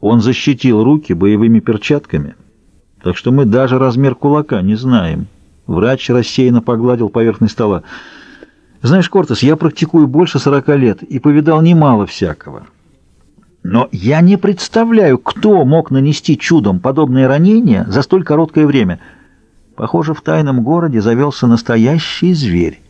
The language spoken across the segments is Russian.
Он защитил руки боевыми перчатками, так что мы даже размер кулака не знаем. Врач рассеянно погладил поверхность стола. Знаешь, Кортес, я практикую больше сорока лет и повидал немало всякого. Но я не представляю, кто мог нанести чудом подобное ранение за столь короткое время. Похоже, в тайном городе завелся настоящий зверь.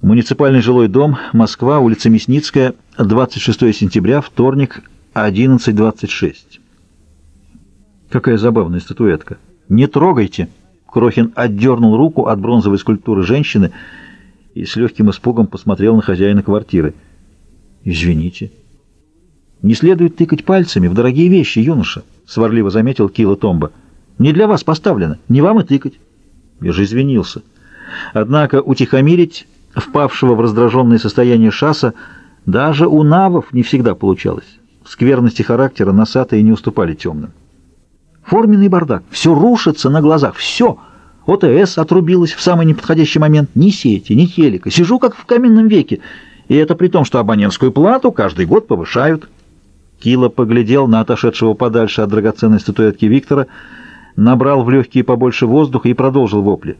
Муниципальный жилой дом, Москва, улица Мясницкая, 26 сентября, вторник, 11.26. Какая забавная статуэтка. «Не трогайте!» Крохин отдернул руку от бронзовой скульптуры женщины и с легким испугом посмотрел на хозяина квартиры. «Извините». «Не следует тыкать пальцами в дорогие вещи, юноша», — сварливо заметил Кила Томба. «Не для вас поставлено, не вам и тыкать». Я же извинился. Однако утихомирить впавшего в раздраженное состояние шасса даже у навов не всегда получалось. Скверности характера носатые не уступали темным. Форменный бардак. Все рушится на глазах. Все. ОТС отрубилась в самый неподходящий момент. Ни сети, ни телека. Сижу как в каменном веке. И это при том, что абонентскую плату каждый год повышают. Кила поглядел на отошедшего подальше от драгоценной статуэтки Виктора, набрал в легкие побольше воздуха и продолжил вопли.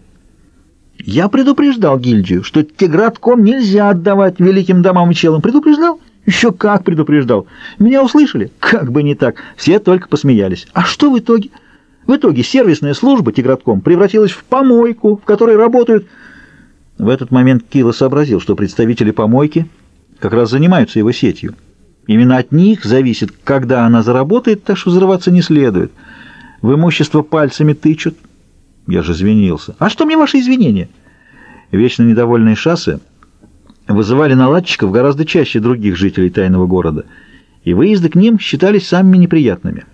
«Я предупреждал гильдию, что тигратком нельзя отдавать великим домам и челам. Предупреждал? Еще как предупреждал. Меня услышали? Как бы не так. Все только посмеялись. А что в итоге? В итоге сервисная служба тигратком превратилась в помойку, в которой работают... В этот момент Кила сообразил, что представители помойки как раз занимаются его сетью. Именно от них зависит, когда она заработает, так что взрываться не следует. В имущество пальцами тычут. Я же извинился. А что мне ваши извинения? Вечно недовольные шассы вызывали наладчиков гораздо чаще других жителей тайного города, и выезды к ним считались самыми неприятными.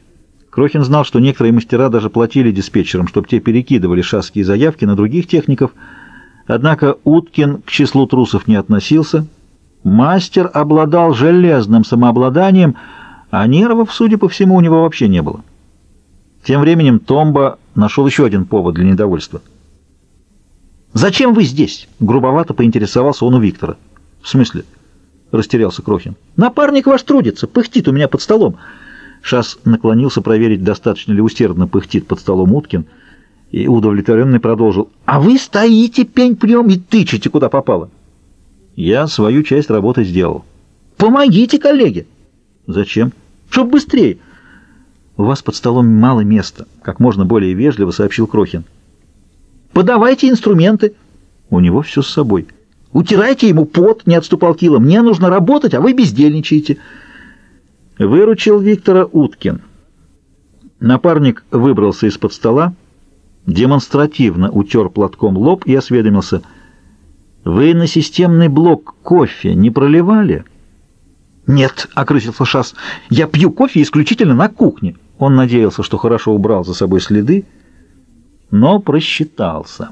Крохин знал, что некоторые мастера даже платили диспетчерам, чтобы те перекидывали шасские заявки на других техников, однако Уткин к числу трусов не относился. Мастер обладал железным самообладанием, а нервов, судя по всему, у него вообще не было. Тем временем Томба нашел еще один повод для недовольства. «Зачем вы здесь?» — грубовато поинтересовался он у Виктора. «В смысле?» — растерялся Крохин. «Напарник ваш трудится, пыхтит у меня под столом». Шас наклонился проверить, достаточно ли усердно пыхтит под столом Уткин, и удовлетворенный продолжил. «А вы стоите пень пнем и тычете, куда попало». «Я свою часть работы сделал». «Помогите, коллеге». «Зачем?» «Чтоб быстрее». «У вас под столом мало места», — как можно более вежливо сообщил Крохин. «Подавайте инструменты». «У него все с собой». «Утирайте ему пот», — не отступал Кила. «Мне нужно работать, а вы бездельничаете». Выручил Виктора Уткин. Напарник выбрался из-под стола, демонстративно утер платком лоб и осведомился. «Вы на системный блок кофе не проливали?» «Нет», — окрысился Шас, — «я пью кофе исключительно на кухне». Он надеялся, что хорошо убрал за собой следы, но просчитался.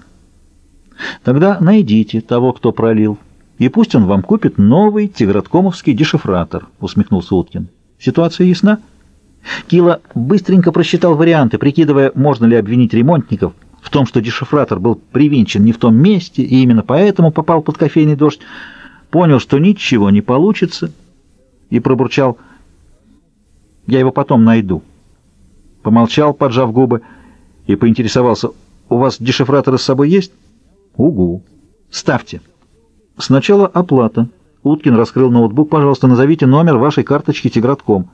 «Тогда найдите того, кто пролил, и пусть он вам купит новый тиграткомовский дешифратор», — усмехнулся Уткин. Ситуация ясна? Кила быстренько просчитал варианты, прикидывая, можно ли обвинить ремонтников в том, что дешифратор был привинчен не в том месте и именно поэтому попал под кофейный дождь. Понял, что ничего не получится, и пробурчал «Я его потом найду». Помолчал, поджав губы, и поинтересовался «У вас дешифраторы с собой есть?» «Угу. Ставьте». «Сначала оплата». Уткин раскрыл ноутбук. «Пожалуйста, назовите номер вашей карточки Тигратком».